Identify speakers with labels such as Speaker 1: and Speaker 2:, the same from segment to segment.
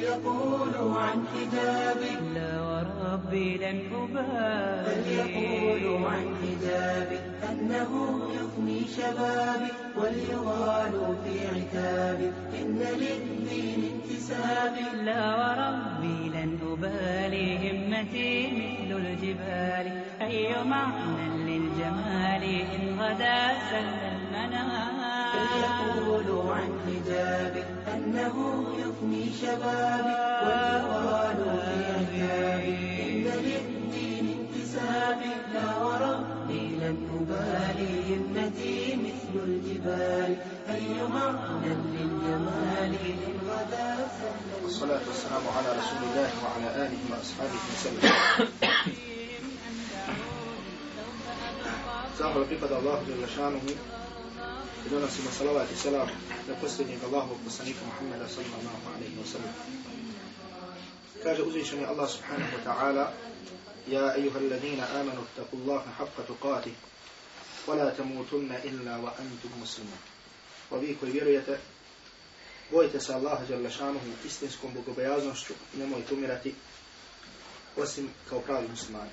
Speaker 1: بل يقولوا عن حجابي
Speaker 2: لا وربي لن
Speaker 1: بل
Speaker 2: أبالي.
Speaker 1: يقولوا عن حجابي أنه يفني شبابي. وليغالوا في عتابي. إن للدين انتسابي.
Speaker 2: لا وربي لن أبالي. همتي مثل الجبال. أي معنى للجمال؟ إن غدا سل المنام.
Speaker 1: فليقولوا عن حجابي أنه يفني شبابي واليغالوا في عتابي إن للدين انتسابي لا وربي لن أبالي همتي مثل الجبال. أي معنى للجمال إن غدا سهل
Speaker 3: والصلاة والسلام على رسول الله وعلى آله وأصحابه وسلم. Zahvala pripada Allahu Jalla šanuhu i donosimo salavat i selam na posljednjeg Allahovog poslanika Muhammeda sallallahu alaihi wa sallam. Kaže uzvišeni Allah subhanahu wa ta'ala يا أيها الذين آمنوا اتقوا الله حق تقاته ولا تموتن إلا وأنتم مسلمون وبي koji vjerujete bojite se Allaha dželle šanuhu istinskom bogobojaznošću i nemojte umirati osim kao pravi muslimani.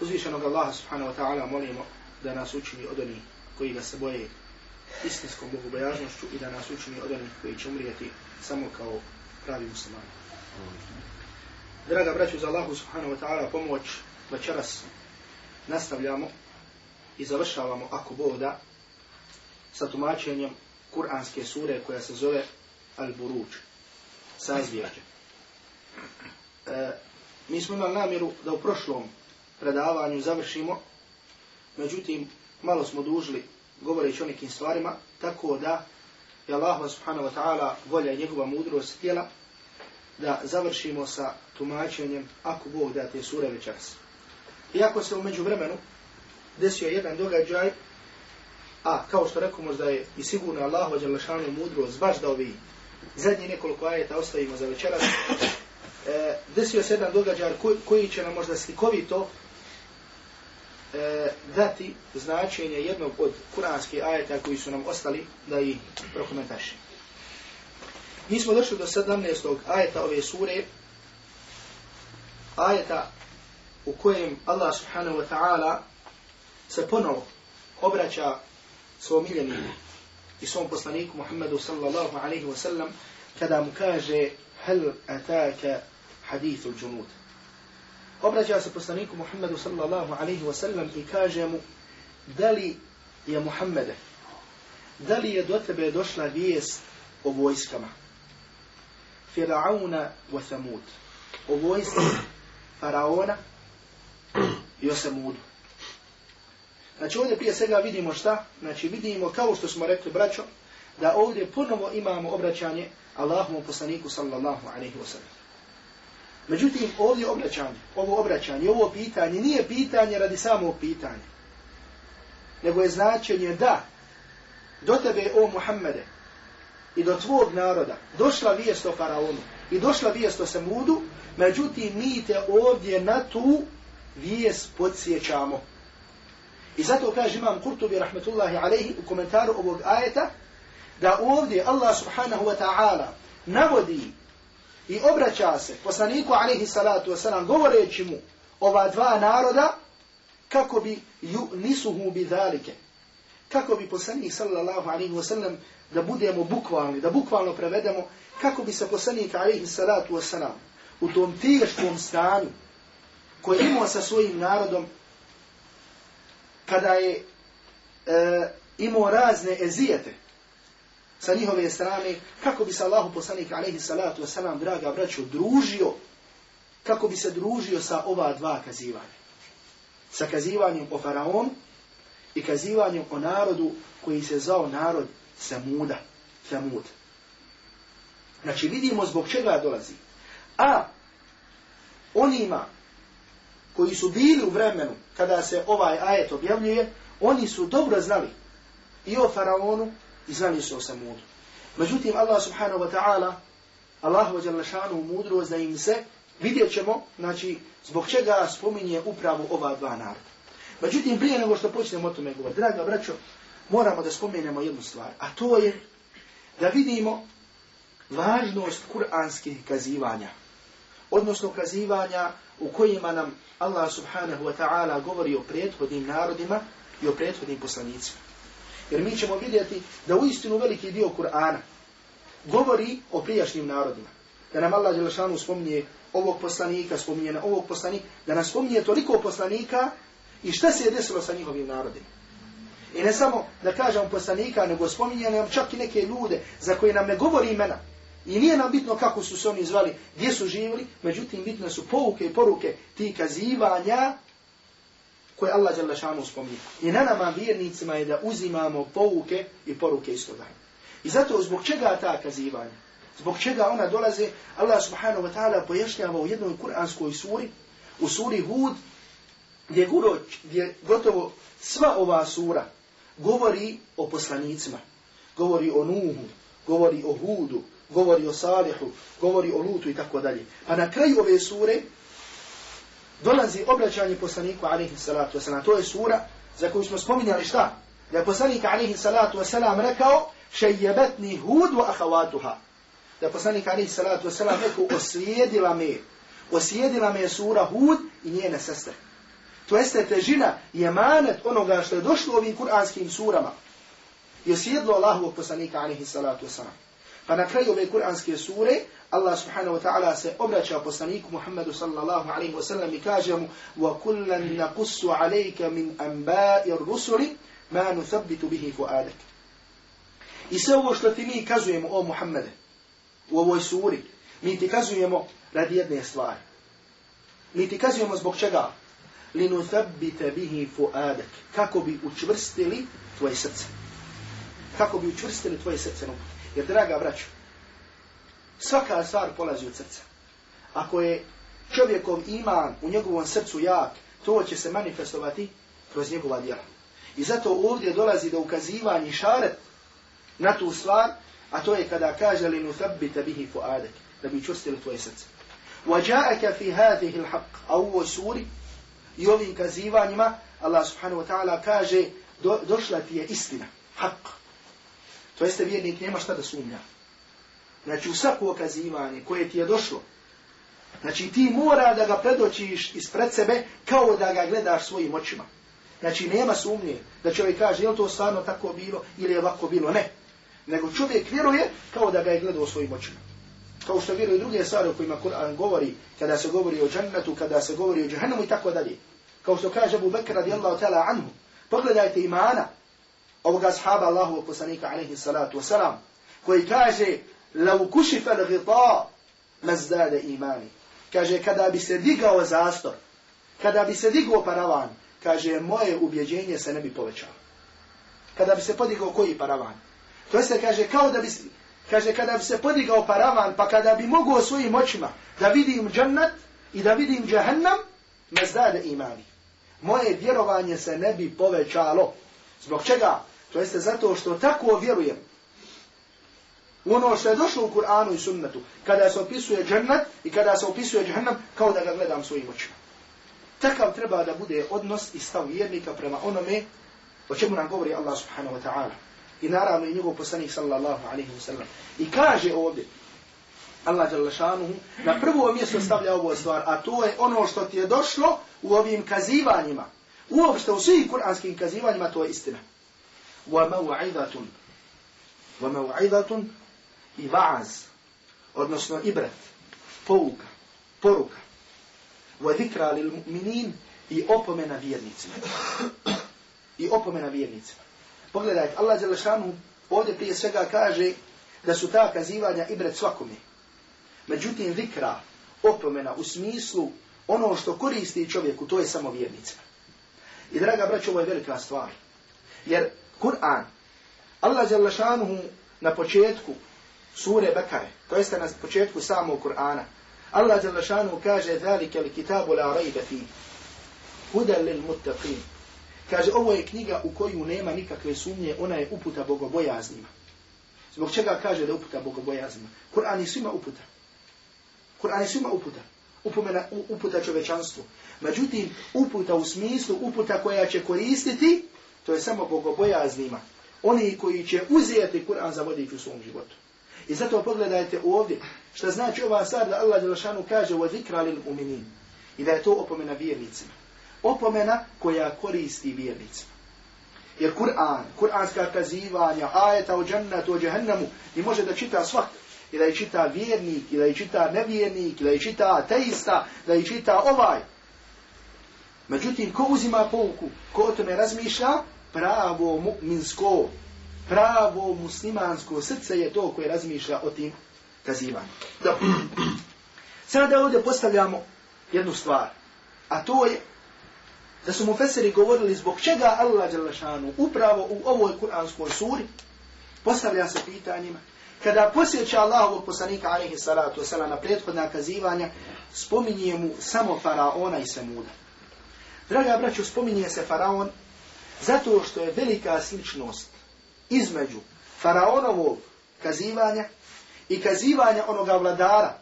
Speaker 3: Uzvišenog Allaha subhanahu wa ta'ala molimo da nas učini od onih koji ga se boje istinskom bogobojažnošću i da nas učini od onih koji će umrijeti samo kao pravi muslimani. Draga braću za Allahu subhanahu wa ta'ala pomoć večeras nastavljamo i završavamo ako Bog da sa tumačenjem kuranske sure koja se zove Al-Buruđ, sazvijađe. E, mi smo imali namjeru da u prošlom predavanju završimo, međutim, malo smo dužili govoreći o nekim stvarima, tako da je Allah subhanahu wa ta'ala volja i njegova mudrost tijela da završimo sa tumačenjem ako Bog da te sure večeras. Iako se umeđu vremenu desio jedan događaj A, kao što rekao možda je i sigurno Allah ođe lašanu mudrost, baš da ovi zadnji nekoliko ajeta ostavimo za večeras, e, desio se jedan događaj koji, koji će nam možda slikovito e, dati značenje jednog od kuranskih ajeta koji su nam ostali da ih prokomentaši. Mi smo došli do 17. ajeta ove sure, ajeta u kojem Allah subhanahu wa ta'ala se ponovo obraća svom miljeniku i svom poslaniku Muhammedu sallallahu alaihi wa sallam kada mu kaže hel ataka hadithu džunuta. Obraća se poslaniku Muhammedu sallallahu alaihi wa sallam i kaže mu da li je Muhammede, da li je do tebe došla vijest o vojskama Firauna wa Thamud o vojski Faraona i o Samudu. Znači ovdje prije svega vidimo šta? Znači vidimo kao što smo rekli braćo, da ovdje ponovo imamo obraćanje Allahovom poslaniku sallallahu alaihi wa sallam. Međutim, ovdje obraćanje, ovo obraćanje, ovo pitanje nije pitanje radi samog pitanja. Nego je značenje da do tebe, o Muhammede, i do tvog naroda došla vijest o faraonu i došla vijest o Semudu, međutim mi te ovdje na tu vijest podsjećamo. I zato kaže imam Kurtubi rahmetullahi alaihi u komentaru ovog ajeta da ovdje Allah subhanahu wa ta'ala navodi i obraća se poslaniku alihi salatu wasalam govoreći mu ova dva naroda kako bi ju nisuhu bi dhalike. Kako bi poslanik sallallahu alaihi wasalam da budemo bukvalni, da bukvalno prevedemo kako bi se poslanik alihi salatu wasalam u tom teškom stanju koji imao sa svojim narodom kada je e, imao razne ezijete sa njihove strane, kako bi se Allahu poslanik alaihi salatu wasalam, draga braćo, družio, kako bi se družio sa ova dva kazivanja. Sa kazivanjem o faraonu i kazivanjem o narodu koji se zvao narod Samuda, Samud. Znači vidimo zbog čega dolazi. A onima koji su bili u vremenu kada se ovaj ajet objavljuje, oni su dobro znali i o faraonu i znali su o Međutim, Allah subhanahu wa ta'ala, Allah wa jalla šanu mudrost da im se, vidjet ćemo, znači, zbog čega spominje upravo ova dva naroda. Međutim, prije nego što počnemo o tome govoriti, draga braćo, moramo da spomenemo jednu stvar, a to je da vidimo važnost kuranskih kazivanja. Odnosno kazivanja u kojima nam Allah subhanahu wa ta'ala govori o prethodnim narodima i o prethodnim poslanicima. Jer mi ćemo vidjeti da u istinu veliki dio Kur'ana govori o prijašnjim narodima. Da nam Allah Đelešanu spominje ovog poslanika, spominje na ovog poslanika, da nam spominje toliko poslanika i šta se je desilo sa njihovim narodima. I ne samo da kažem poslanika, nego spominje nam čak i neke ljude za koje nam ne govori imena. I nije nam bitno kako su se oni zvali, gdje su živjeli, međutim bitne su pouke i poruke ti kazivanja koje Allah žele spominje. I na nama vjernicima je da uzimamo pouke i poruke iz toga. I zato zbog čega ta kazivanja? Zbog čega ona dolaze? Allah subhanahu wa ta'ala pojašnjava u jednoj kuranskoj suri, u suri Hud, gdje, guro, gdje gotovo sva ova sura govori o poslanicima. Govori o Nuhu, govori o Hudu, govori o Salihu, govori o Lutu i tako dalje. Pa na kraju ove sure dolazi obraćanje poslaniku alaihi salatu wasalam. To je sura za koju smo spominjali šta? Da je poslanik alaihi salatu wasalam rekao šejebatni hud wa ahavatuha. Da je poslanik alaihi salatu wasalam rekao oslijedila me, oslijedila me sura hud i njene sestre. To jeste težina i emanet onoga što je došlo u ovim kuranskim surama. I sjedlo Allahovog poslanika alaihi salatu wasalam. Pa na kraju ove kuranske sure, Allah subhanahu wa ta'ala se obraća poslaniku Muhammedu sallallahu alaihi wa sallam i kaže mu وَكُلًّا نَقُسُّ عَلَيْكَ مِنْ أَنْبَاءِ الرُّسُلِ مَا نُثَبِّتُ بِهِ فُعَادَكَ I sve ovo što ti mi kazujemo o Muhammede u ovoj suri, mi ti kazujemo radi jedne stvari. Mi ti kazujemo zbog čega? لِنُثَبِّتَ بِهِ فُعَادَكَ Kako bi učvrstili tvoje srce. Kako bi učvrstili tvoje srce. Jer, draga braću, svaka stvar polazi od srca. Ako je čovjekov iman u njegovom srcu jak, to će se manifestovati kroz njegova djela. I zato ovdje dolazi do ukazivanja šaret na tu stvar, a to je kada kaže li nuthabbita bihi fuadek, da bi čustili tvoje srce. وَجَاءَكَ فِي هَذِهِ الْحَقِّ A u ovoj suri i ovim kazivanjima Allah subhanahu wa ta'ala kaže do, došla ti je istina, haqq. To jeste vjernik nema šta da sumnja. Znači u svako okazivanje koje ti je došlo, znači ti mora da ga predočiš ispred sebe kao da ga gledaš svojim očima. Znači nema sumnje da čovjek kaže je li to stvarno tako bilo ili je ovako bilo. Ne. Nego čovjek vjeruje kao da ga je gledao svojim očima. Kao što vjeruje druge stvari o kojima Kur'an govori, kada se govori o džennetu, kada se govori o džahannemu i tako dalje. Kao što kaže Abu Bakr radijallahu ta'ala anhu. Pogledajte imana ovoga sahaba Allahu poslanika alaihi salatu wasalam, koji kaže, lau kušifa l-gita, mazdade imani. Kaže, kada bi se digao zastor, kada bi se digao paravan, kaže, moje ubjeđenje se ne bi povećalo. Kada bi se podigao koji paravan? To jeste, kaže, kao da bi kaže, kada bi se podigao paravan, pa kada bi mogao svojim očima da vidim džannat i da vidim džahannam, mazdade imani. Moje vjerovanje se ne bi povećalo. Zbog čega? To jeste zato što tako vjerujem ono što je došlo u Kur'anu i sunnetu, kada se opisuje džennet i kada se opisuje džahannam, kao da ga gledam svojim očima. Takav treba da bude odnos i stav vjernika prema onome o čemu nam govori Allah subhanahu wa ta'ala. I naravno i njegov poslanik sallallahu alaihi wa sallam. I kaže ovdje, Allah jalla šanuhu, na prvo mjesto stavlja ovu stvar, a to je ono što ti je došlo u ovim kazivanjima. Uopšte u svih kuranskim kazivanjima to je istina. وموعظة وموعظة i vaaz, odnosno ibret, pouka, poruka, wa zikra lil mu'minin i opomena vjernicima. I opomena vjernicima. Pogledajte, Allah Đelešanu ovdje prije svega kaže da su ta kazivanja ibret svakome. Međutim, zikra, opomena u smislu ono što koristi čovjeku, to je samo vjernica. I draga braćo, ovo je velika stvar. Jer Kur'an, Allah jalla šanuhu na početku sure Bekare, to jeste na početku samog Kur'ana, Allah jalla šanuhu kaže ذَلِكَ الْكِتَابُ لَا رَيْبَ فِي هُدَى لِلْمُتَّقِينَ Kaže, ovo je knjiga u koju nema nikakve sumnje, ona je uputa bogobojaznima. Zbog čega kaže da je uputa bogobojaznima? Kur'an je svima uputa. Kur'an je svima uputa. Upomena, uputa čovečanstvu. Međutim, uputa u smislu, uputa koja će koristiti To je samo bogobojaznima. Oni koji će uzeti Kur'an za vodič u svom životu. I zato pogledajte ovdje, šta znači ova sad da Allah Đelšanu kaže wa zikra lil uminin. I da je to opomena vjernicima. Opomena koja koristi vjernicima. Jer Kur'an, kur'anska kazivanja, ajeta o džennetu, o džehennemu, i može da čita svak. I da je čita vjernik, i da je čita nevjernik, i da je čita teista, da je čita ovaj. Međutim, ko uzima pouku, ko o tome razmišlja, pravo mu'minsko, pravo muslimansko srce je to koje razmišlja o tim kazivanju. Dobro. Sada ovdje postavljamo jednu stvar, a to je da su mu feseri govorili zbog čega Allah Đalešanu upravo u ovoj kuranskoj suri postavlja se pitanjima. Kada posjeća Allahovog poslanika alaihi salatu wasalam na prethodna kazivanja, spominje mu samo faraona i semuda. Draga braću, spominje se faraon zato što je velika sličnost između faraonovog kazivanja i kazivanja onoga vladara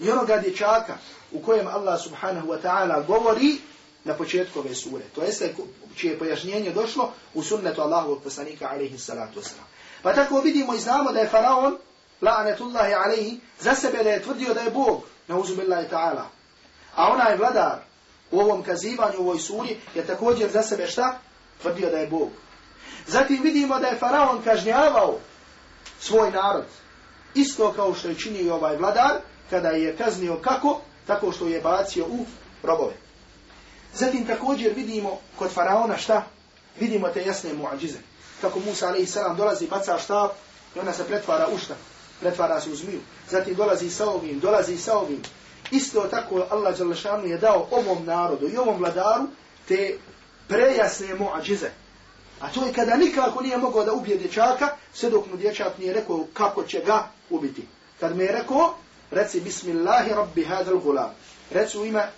Speaker 3: i onoga dječaka u kojem Allah subhanahu wa ta'ala govori na početku ove sure. To jeste čije pojašnjenje došlo u sunnetu Allahovog poslanika alaihi salatu wasalam. Pa tako vidimo i znamo da je faraon, la'anetullahi alaihi, za sebe da je tvrdio da je Bog, na uzubillahi ta'ala. A ona je vladar u ovom kazivanju, u ovoj suri, je također za sebe šta? Tvrdio da je Bog. Zatim vidimo da je faraon kažnjavao svoj narod. Isto kao što je činio ovaj vladar, kada je kaznio kako? Tako što je bacio u robove. Zatim također vidimo kod faraona šta? Vidimo te jasne muadžize. Kako Musa a.s. dolazi, baca štab i ona se pretvara u šta? Pretvara se u zmiju. Zatim dolazi sa ovim, dolazi sa ovim. Isto tako Allah Đalešanu je dao ovom narodu i ovom vladaru te prejasne muadžize. A to je kada nikako nije mogao da ubije dječaka, sve dok mu dječak nije rekao kako će ga ubiti. Kad mi je rekao, reci Bismillahi rabbi hadal gulam. Reci u ime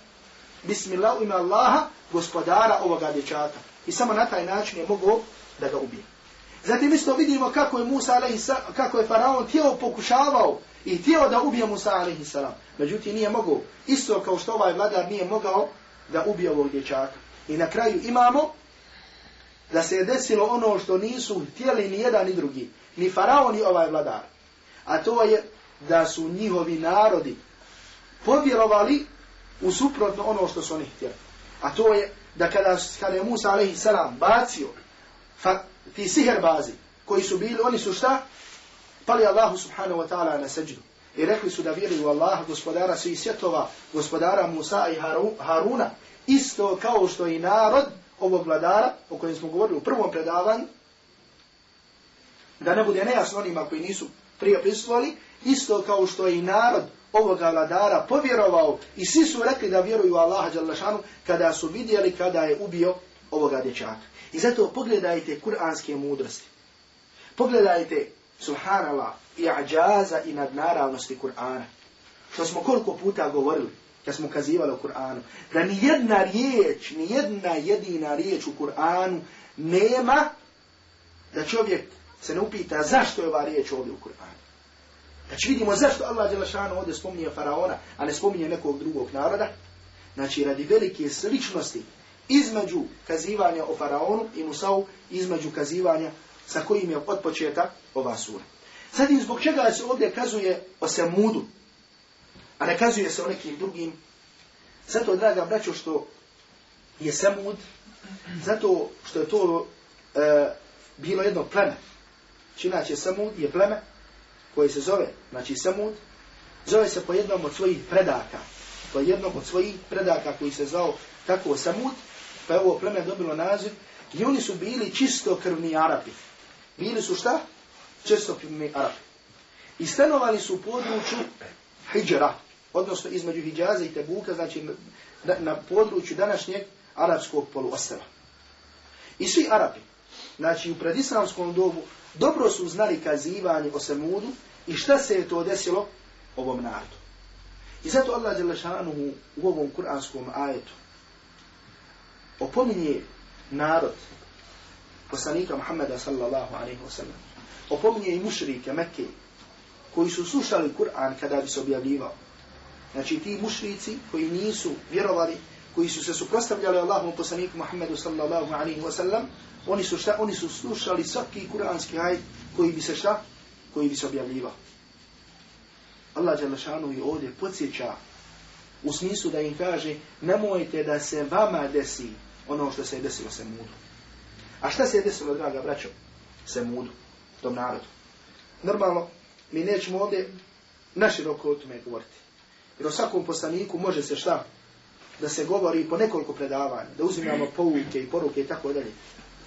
Speaker 3: Bismillah u ime Allaha, gospodara ovoga dječaka. I samo na taj način je mogao da ga ubije. Zatim isto vidimo kako je Musa kako je faraon tijelo pokušavao i tijelo da ubije Musa a.s. Međutim nije mogao. Isto kao što ovaj vladar nije mogao da ubije ovog dječaka. I na kraju imamo da se je desilo ono što nisu htjeli ni jedan ni drugi. Ni faraon ni ovaj vladar. A to je da su njihovi narodi povjerovali u suprotno ono što su oni htjeli. A to je da kada, kada je Musa a.s. bacio fa, ti siher bazi koji su bili, oni su šta? Pali Allahu subhanahu wa ta'ala na seđu. I rekli su da vjeruju Allah, gospodara svih svjetova, gospodara Musa i Haruna, isto kao što i narod ovog vladara, o kojem smo govorili u prvom predavanju, da ne bude nejasno onima koji nisu prije prisustvovali, isto kao što je i narod ovoga vladara povjerovao i svi su rekli da vjeruju Allaha Đalešanu kada su vidjeli kada je ubio ovoga dječaka. I zato pogledajte kuranske mudrosti. Pogledajte, subhanallah, i ađaza i nadnaravnosti Kur'ana. Što smo koliko puta govorili, kad smo kazivali o Kur'anu, da ni jedna riječ, ni jedna jedina riječ u Kur'anu nema da čovjek se ne upita zašto je ova riječ ovdje u Kur'anu. Znači vidimo zašto Allah Đelešanu ovdje spominje faraona, a ne spominje nekog drugog naroda. Znači radi velike sličnosti između kazivanja o faraonu i Musau, između kazivanja sa kojim je od početa ova sura. Zatim zbog čega se ovdje kazuje o Semudu, a ne kazuje se o nekim drugim. Zato, draga braćo, što je Semud, zato što je to e, bilo jedno pleme. Činače, Semud je pleme koje se zove, znači Semud, zove se po jednom od svojih predaka. Po jednom od svojih predaka koji se zvao tako Samud, pa je ovo pleme dobilo naziv. I oni su bili čisto krvni Arapi. Bili su šta? Čisto krvni Arapi. I stanovali su u području Hidžera, odnosno između Hidžaza i Tebuka, znači na, na području današnjeg arapskog poluostrava. I svi Arapi, znači u predislamskom dobu, dobro su znali kazivanje o Semudu i šta se je to desilo ovom narodu. I zato Allah Đelešanuhu u ovom kuranskom ajetu opominje narod poslanika Muhammeda sallallahu alaihi wa sallam. Opominje i mušrike Mekke koji su slušali Kur'an kada bi se objavljivao. Znači ti mušrici koji nisu vjerovali, koji su se suprostavljali Allahom poslaniku Muhammedu sallallahu alaihi wa sallam, oni su šta? Oni su slušali svaki kuranski ajd koji bi se šta? Koji bi se objavljivao. Allah Đalešanu i ovdje podsjeća u smislu da im kaže nemojte da se vama desi ono što se je desilo se mudu. A šta se je desilo, draga braćo, se mudu, tom narodu? Normalno, mi nećemo ovdje naširoko o tome govoriti. Jer o svakom poslaniku može se šta? Da se govori po nekoliko predavanja, da uzimamo pouke i poruke i tako dalje.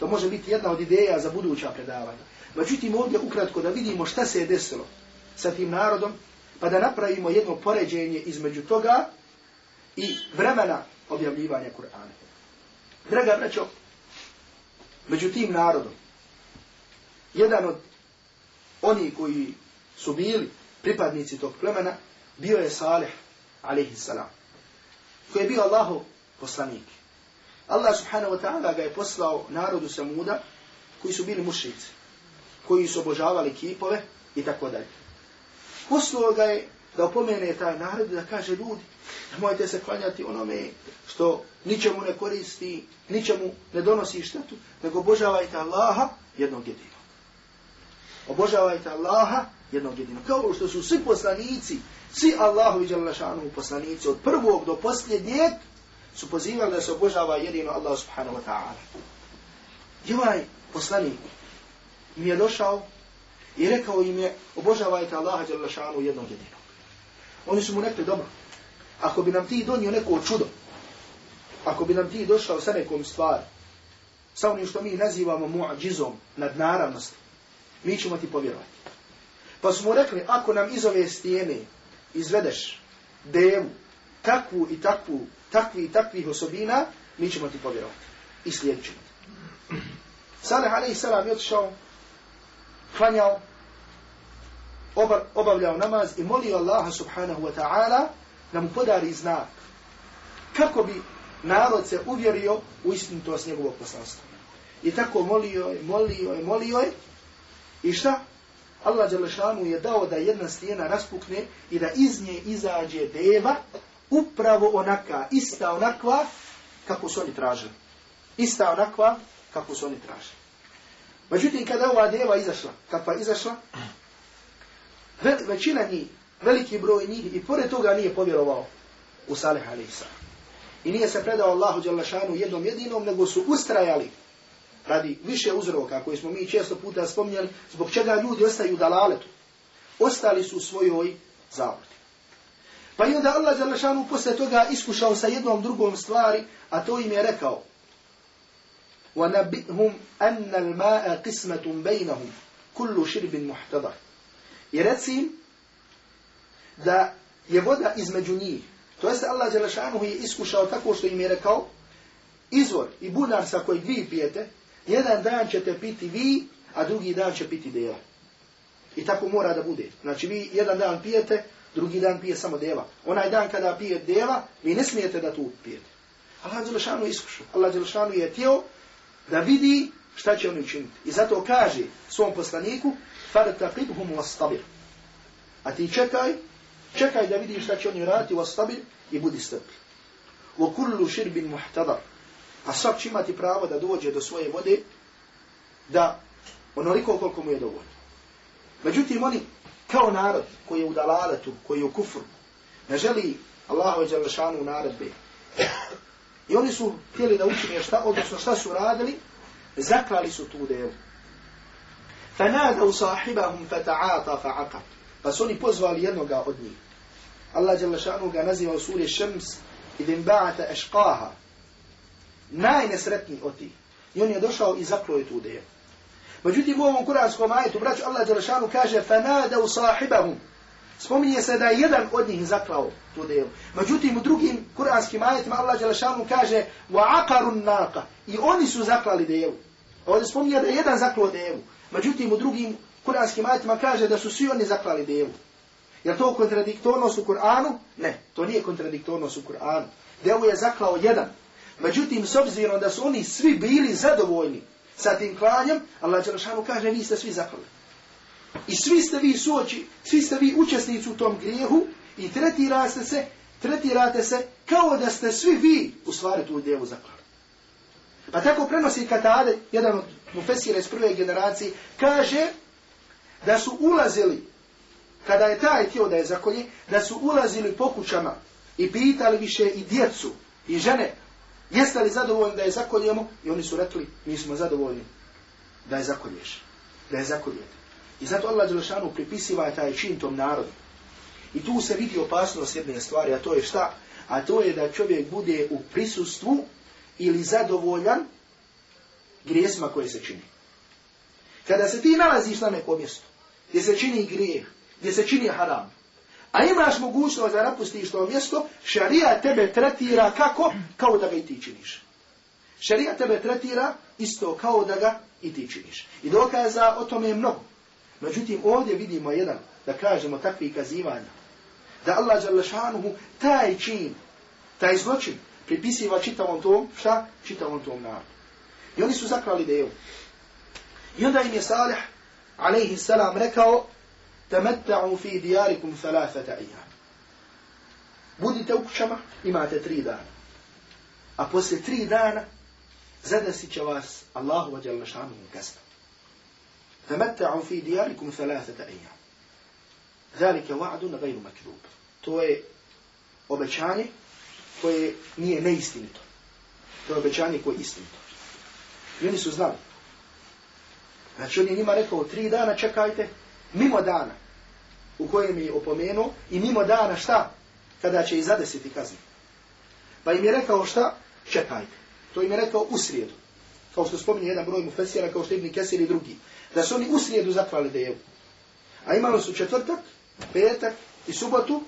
Speaker 3: To može biti jedna od ideja za buduća predavanja. Međutim, ovdje ukratko da vidimo šta se je desilo sa tim narodom, pa da napravimo jedno poređenje između toga i vremena objavljivanja Kur'ana. Draga braćo, među tim narodom, jedan od oni koji su bili pripadnici tog plemena, bio je Salih, alaihi salam, koji je bio Allahu poslanik. Allah subhanahu wa ta'ala ga je poslao narodu Samuda, koji su bili mušici, koji su obožavali kipove i tako dalje. Poslao ga je da opomene taj narod da kaže ljudi, nemojte se klanjati onome što ničemu ne koristi, ničemu ne donosi štetu, nego obožavajte Allaha jednog jedinog. Obožavajte Allaha jednog jedinog. Kao što su svi poslanici, svi Allahu i Đalašanu poslanici, od prvog do posljednjeg, su pozivali da se obožava jedino Allah subhanahu wa ta'ala. I ovaj poslanik im je došao i rekao im je obožavajte Allaha Đalašanu jednog jedinog. Oni su mu rekli dobro, ako bi nam ti donio neko čudo, ako bi nam ti došao sa nekom stvari, sa onim što mi nazivamo muadžizom, nadnaravnosti, mi ćemo ti povjerovati. Pa smo rekli, ako nam iz ove stijene izvedeš devu, takvu i takvu, takvi i takvih osobina, mi ćemo ti povjerovati. I slijedit ćemo ti. Salih a.s. je otišao, klanjao, obavljao namaz i molio Allaha subhanahu wa ta'ala da mu podari znak kako bi narod se uvjerio u istinitost njegovog poslanstva. I tako molio je, molio je, molio je. I šta? Allah Đelešanu je dao da jedna stijena raspukne i da iz nje izađe deva upravo onaka, ista onakva kako su oni tražili. Ista onakva kako su oni tražili. Međutim, kada ova deva izašla, kakva izašla, ve, većina njih, veliki broj njih i pored toga nije povjerovao u Salih a.s. I nije se predao Allahu Đalašanu jednom jedinom, nego su ustrajali radi više uzroka koje smo mi često puta spominjali, zbog čega ljudi ostaju u dalaletu. Ostali su u svojoj zavrti. Pa i onda Allah Đalašanu posle toga iskušao sa jednom drugom stvari, a to im je rekao وَنَبِئْهُمْ أَنَّ الْمَاءَ قِسْمَةٌ بَيْنَهُمْ كُلُّ شِرْبٍ مُحْتَضَرٍ I reci da je voda između njih. To jeste Allah Đelešanuhu je iskušao tako što im je rekao, izvor i bunar sa kojeg vi pijete, jedan dan ćete piti vi, a drugi dan će piti deva. I tako mora da bude. Znači vi jedan dan pijete, drugi dan pije samo deva. Onaj dan kada pije deva, vi ne smijete da tu pijete. Allah Đelešanu je iskušao. Allah Đelešanu je tijelo da vidi šta će oni učiniti. I zato kaže svom poslaniku, فَرْتَقِبْهُمْ وَاسْتَبِرْ A ti čekaj, čekaj da vidiš šta će oni raditi وَاسْتَبِرْ i budi strpljiv. وَكُلُّ شِرْبٍ مُحْتَدَرْ A svak će imati pravo da dođe do svoje vode, da onoliko koliko mu je dovoljno. Međutim, oni kao narod koji je u dalaletu, koji je u kufru, ne želi Allahu i Đalešanu naredbe. I oni su htjeli da učinje šta, odnosno šta su radili, zaklali su tu devu. فنادوا صاحبهم فتعاطى فعقب بس oni pozvali jednoga od njih Allah dželle šanu ga naziva u suri Šems idin ba'ata ashqaha najnesretni od tih i on je došao i zaklao tu devu Međutim, u ovom kuranskom ajetu, braću, Allah Đelešanu kaže, فَنَادَوْ صَاحِبَهُمْ Spominje se da je jedan od njih zaklao tu devu. Međutim, u drugim kuranskim ajetima, Allah Đelešanu kaže, وَعَقَرُ النَّاقَ I oni su zaklali devu. Ovdje spominje da je jedan zaklao devu. Međutim, u drugim kuranskim ajetima kaže da su svi oni zaklali devu. Je to kontradiktornost u Kur'anu? Ne, to nije kontradiktornost u Kur'anu. Devu je zaklao jedan. Međutim, s obzirom da su oni svi bili zadovoljni sa tim klanjem, Allah Đelešanu kaže, vi ste svi zaklali. I svi ste vi suoči, svi ste vi učesnici u tom grijehu i tretirate se, tretirate se kao da ste svi vi u stvari tu devu zaklali. Pa tako prenosi Katade, jedan od mufesira iz prve generacije, kaže da su ulazili kada je taj htio da je zakolje, da su ulazili po kućama i pitali više i djecu i žene, jeste li zadovoljni da je zakoljemo? I oni su rekli, mi smo zadovoljni da je zakolješ, da je zakoljete. I zato Allah Đelešanu pripisiva taj čin tom narodu. I tu se vidi opasnost jedne stvari, a to je šta? A to je da čovjek bude u prisustvu ili zadovoljan grijesima koje se čini. Kada se ti nalaziš na nekom mjestu, gdje se čini grijeh, gdje se čini haram, a imaš mogućnost da napustiš to mjesto, šarija tebe tretira kako? Kao da ga i ti činiš. Šarija tebe tretira isto kao da ga i ti činiš. I dokaza o tome je mnogo. Međutim, ovdje vidimo jedan, da kažemo, takvi kazivanja. Da Allah Đalešanuhu taj čin, taj zločin, pripisiva čitavom tom, šta? Čitavom tom narodu. I oni su zakrali deju. I onda im je Salih, alaihi salam, rekao, تمتعوا في دياركم ثلاثة أيام Budite u kućama, imate tri dana. A posle tri dana zadesit će vas Allahu wa jalla šanuhu kazna. تمتعوا في دياركم ثلاثة أيام. ذلك وعد غير مكذوب. To je obećanje koje nije neistinito. To je obećanje koje je istinito. I oni su znali. Znači on je njima rekao, tri dana čekajte, mimo dana u kojem je opomenuo i mimo dana šta? Kada će i zadesiti kaznu. Pa im je rekao šta? Čekajte. To im je rekao u srijedu. Kao što spominje jedan broj mu kao što Ibn Kesir i drugi. Da su oni u srijedu zaklali dejevu. A imali su četvrtak, petak i subotu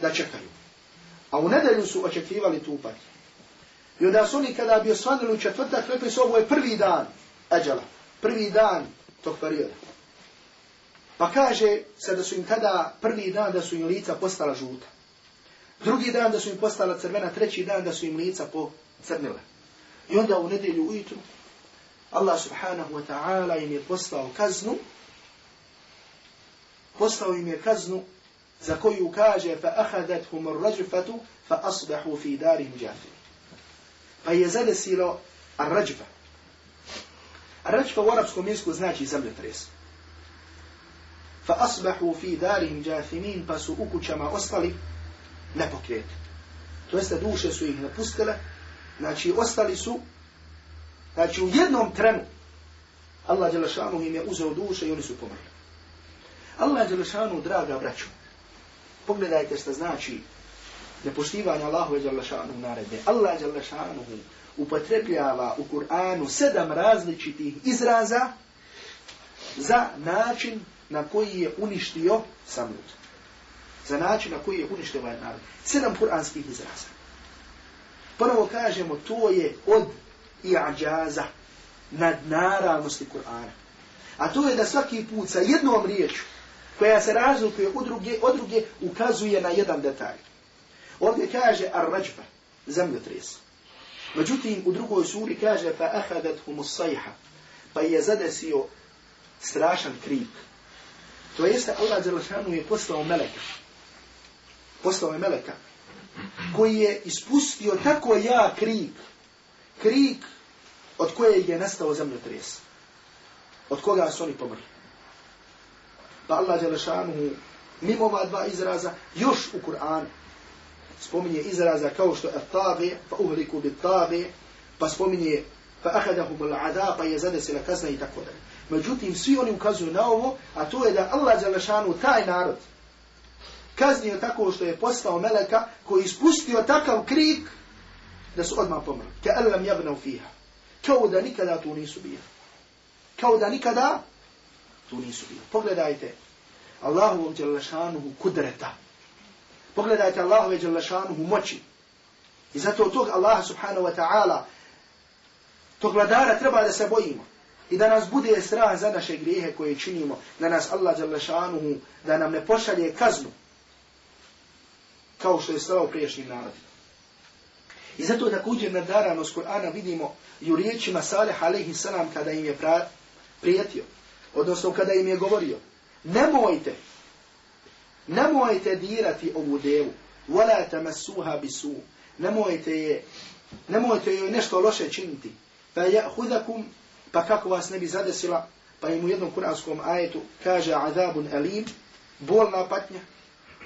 Speaker 3: da čekaju. A u nedelju su očekivali tu patnju. I onda su oni kada bi osvanili u četvrtak, rekli su ovo je prvi dan ađala. Prvi dan tog perioda. Pa kaže se da su im tada prvi dan da su im lica postala žuta. Drugi dan da su im postala crvena, treći dan da su im lica pocrnile. I onda u nedelju ujutru Allah subhanahu wa ta'ala im je poslao kaznu, poslao im je kaznu za koju kaže fa ahadathum ar-rajfatu fa asbahu fi darihim jafin. Pa je zadesilo ar-rajfa. Ar-rajfa u arapskom jeziku znači zemljotres fa asbahu fi darihim jathimin pa su u kućama ostali nepokret. To jeste duše su ih napustile, znači ostali su, znači u jednom trenu Allah Đelešanu im je uzeo duše i oni su pomrli. Allah Đelešanu, draga braću, pogledajte što znači nepoštivanje Allahu Đelešanu naredbe. Allah Đelešanu upotrebljava u Kur'anu sedam različitih izraza za način na koji je uništio Samud. Za način na koji je uništio ovaj narod. Sedam kuranskih izraza. Prvo kažemo, to je od i'ađaza, nadnaravnosti Kur'ana. A to je da svaki put sa jednom riječu, koja se razlikuje od druge, od druge, ukazuje na jedan detalj. Ovdje kaže ar-rađba, zemljotres. Međutim, u drugoj suri kaže fa ahadat humus sajha, pa je zadesio strašan krik. To jeste Allah Đelešanu je poslao meleka. Poslao je meleka. Koji je ispustio tako ja krik. Krik od koje je nastao zemljotres. Od koga su oni pomrli. Pa Allah Đelešanu mimo ova dva izraza još u Kur'anu spominje izraza kao što at-tabi pa uhliku bit-tabi pa spominje fa ahadahum al-ada, pa je zadesila kazna i tako dalje. Međutim, svi oni ukazuju na ovo, a to je da Allah Đalešanu taj narod kaznio tako što je postao meleka koji ispustio takav krik da su odmah pomrli. Ke allam jabnav fiha. Kao da nikada tu nisu bili. Kao da nikada tu nisu bili. Pogledajte Allahovom Đalešanuhu kudreta. Pogledajte Allahove Đalešanuhu moći. I zato tog Allaha subhanahu wa ta'ala tog vladara treba da se bojimo i da nas bude strah za naše grijehe koje činimo, da nas Allah Đalešanuhu, da nam ne pošalje kaznu, kao što je stao priješnjim narodima. I zato također nadaranost Kur'ana vidimo i u riječima Salih alaihi salam kada im je pra, prijetio, odnosno kada im je govorio, nemojte, nemojte dirati ovu devu, wala tamassuha bisu, nemojte je, nemojte joj nešto loše činiti, fa ja'hudakum pa kako vas ne bi zadesila, pa im u jednom kuranskom ajetu kaže azabun alim, bolna patnja,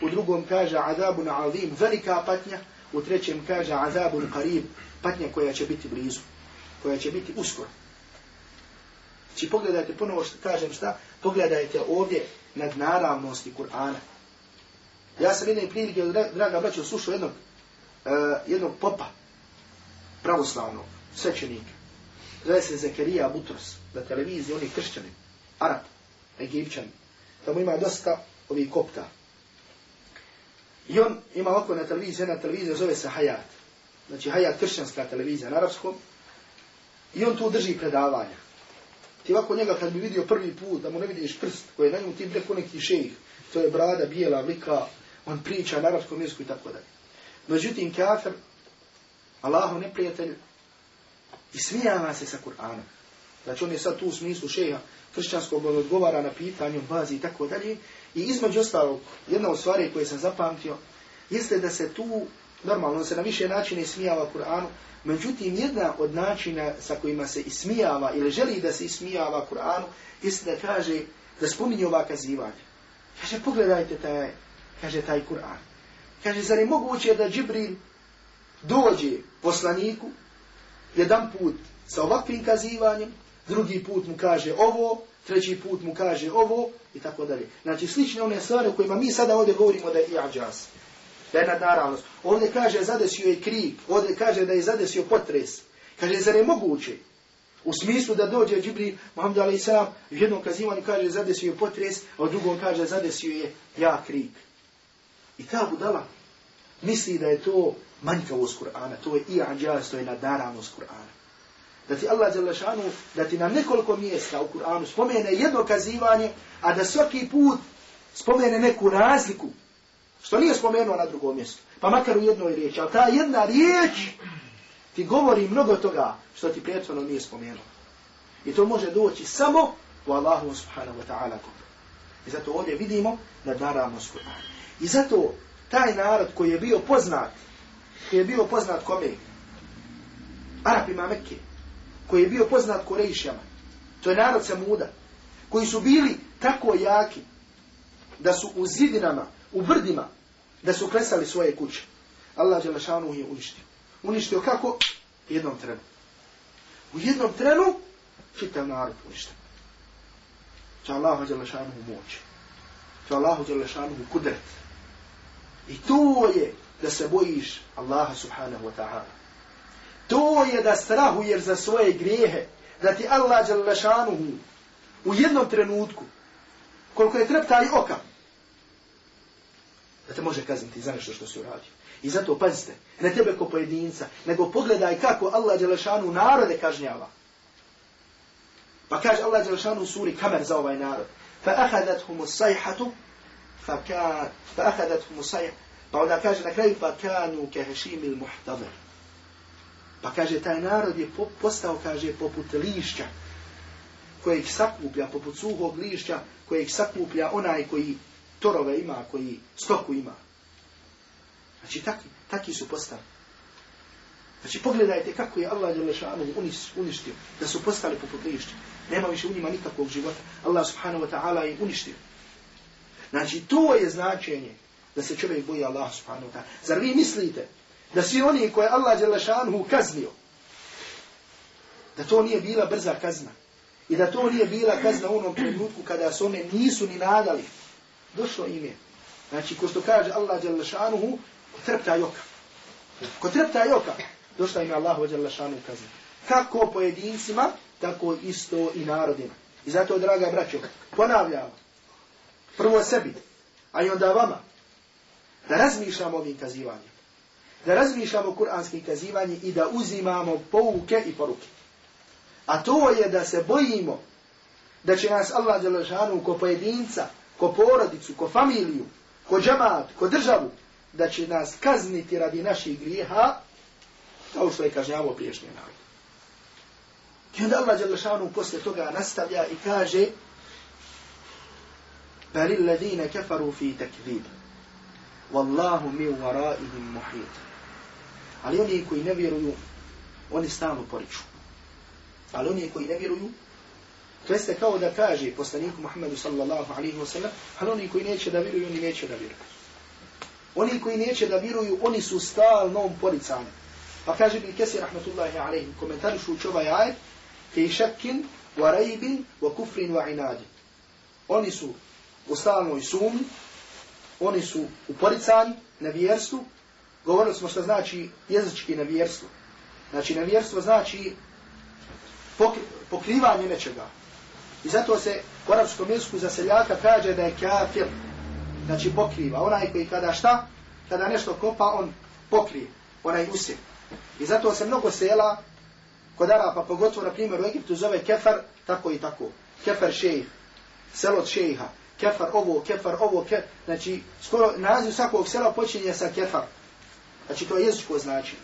Speaker 3: u drugom kaže azabun azim, velika patnja, u trećem kaže azabun qarib, patnja koja će biti blizu, koja će biti uskoro. Či pogledajte ponovo što kažem šta, pogledajte ovdje nad naravnosti Kur'ana. Ja sam jedne prilike, draga braćo, slušao jednog, uh, jednog popa, pravoslavnog, svećenika. Zove se Zekerija Butros, na televiziji, oni kršćani, Arab, Egipćani. Tamo ima dosta ovih kopta. I on ima oko na televiziji, jedna televizija zove se Hayat. Znači Hayat, kršćanska televizija na arapskom. I on tu drži predavanja. Ti ovako njega kad bi vidio prvi put, da mu ne vidiš prst koji je na njemu ti preko neki šejih, to je brada, bijela, vlika, on priča na arapskom jeziku i tako dalje. Međutim, kafir, Allahu neprijatelj, i smijava se sa Kur'anom. Znači on je sad tu u smislu šeha kršćanskog, on odgovara na pitanje, bazi i tako dalje. I između ostalog, jedna od stvari koje sam zapamtio, jeste da se tu, normalno, se na više načine ismijava Kur'anu, međutim, jedna od načina sa kojima se ismijava ili želi da se ismijava Kur'anu, jeste da kaže, da spominje ova kazivanja. Kaže, pogledajte taj, kaže, taj Kur'an. Kaže, zar je moguće da Džibril dođe poslaniku, jedan put sa ovakvim kazivanjem, drugi put mu kaže ovo, treći put mu kaže ovo i tako dalje. Znači slične one stvari o kojima mi sada ovdje govorimo da je i'ađas, da je nadnaravnost. Ovdje kaže zadesio je krik, ovdje kaže da je zadesio potres. Kaže, zar je moguće? U smislu da dođe Džibri, Muhammed Ali u jednom kazivanju kaže zadesio je potres, a u drugom kaže zadesio je ja krik. I ta budala misli da je to manjkavost Kur'ana, to je i i'ađas, to je nadnaravnost Kur'ana da ti Allah Đelešanu, da ti na nekoliko mjesta u Kur'anu spomene jedno kazivanje, a da svaki put spomene neku razliku, što nije spomenuo na drugom mjestu, pa makar u jednoj riječi, ali ta jedna riječ ti govori mnogo toga što ti prijateljno nije spomenuo. I to može doći samo u Allahu subhanahu wa ta'ala I zato ovdje vidimo da daramo s Kur'an. I zato taj narod koji je bio poznat, koji je bio poznat kome? Arapima Mekke, koji je bio poznat Korejšama. To je narod Samuda. Koji su bili tako jaki da su u zidinama, u brdima, da su klesali svoje kuće. Allah Đelešanu je uništio. Uništio kako? U jednom trenu. U jednom trenu čitav narod uništio. Ča Allahu Đelešanu moć. Ča Allahu Đelešanu kudret. I to je da se bojiš Allaha subhanahu wa ta'ala. To je da strahuješ za svoje grijehe, da ti Allah Đalešanuhu u jednom trenutku, koliko je trep oka, da te može kazniti za nešto što si uradio. I zato pazite, ne tebe ko pojedinca, nego pogledaj kako Allah Đalešanu narode kažnjava. Pa kaže Allah Đalešanu u suri kamer za ovaj narod. Fa ahadat فأخذت مصيح fa, ka, fa ahadat humu sajhatu, pa onda kaže na kraju, fa kanu kehešimil muhtadar. Pa kaže, taj narod je postao, kaže, poput lišća, kojeg sakuplja, poput suhog lišća, kojeg sakuplja onaj koji torove ima, koji stoku ima. Znači, taki, taki su postali. Znači, pogledajte kako je Allah Đelešanu uništio, da su postali poput lišća. Nema više u njima nikakvog života. Allah subhanahu wa ta'ala je uništio. Znači, to je značenje da se čovjek boji Allah subhanahu wa ta'ala. Zar vi mislite da svi oni koje Allah Đelešanhu kaznio, da to nije bila brza kazna. I da to nije bila kazna u onom trenutku kada se one nisu ni nadali. Došlo im je. Znači, ko što kaže Allah Đelešanuhu, ko trpta joka. Ko trpta joka, došla im je Allah Đelešanuhu kazna. Kako pojedincima, tako isto i narodima. I zato, draga braćo, ponavljamo. Prvo sebi, a i onda vama. Da razmišljamo ovim kazivanjem da razmišljamo kuranski kazivanje i da uzimamo pouke i poruke. A to je da se bojimo da će nas Allah Đelešanu ko pojedinca, ko porodicu, ko familiju, ko džamat, ko državu, da će nas kazniti radi naših grijeha, kao što je kažnjavo priješnje narod. I onda Allah Đelešanu posle toga nastavlja i kaže بل الذين كفروا في تكذيب والله من ورائهم محيط Ali oni koji ne vjeruju, oni stalno poriču. Ali oni koji ne vjeruju, To jeste kao da kaže poslaniku Muhammedu sallallahu alaihi wa sallam, ali oni koji neće da vjeruju, oni neće da vjeruju. Oni koji neće da vjeruju, oni su stalnom poricanju. Pa kaže Ibn Kesir rahmatullahi alaihi, komentarišući ovaj ajet, fi šakin, wa rajbin, wa kufrin, wa inadin. Oni su u stalnoj sumni, oni su u poricanju, na vjerstvu. Govorili smo što znači jezički na vjerstvu. Znači na vjerstvo znači pokrivanje nečega. I zato se u arabskom jeziku za seljaka kaže da je kafir, znači pokriva. Onaj koji kada šta, kada nešto kopa, on pokrije, onaj usje. I zato se mnogo sela, kod Arapa, pogotovo na primjer u Egiptu, zove kefar, tako i tako. Kefar šejh, selo šejha, kefar ovo, kefar ovo, kefar, znači skoro naziv svakog sela počinje sa kefar. Znači to je jezičko znači.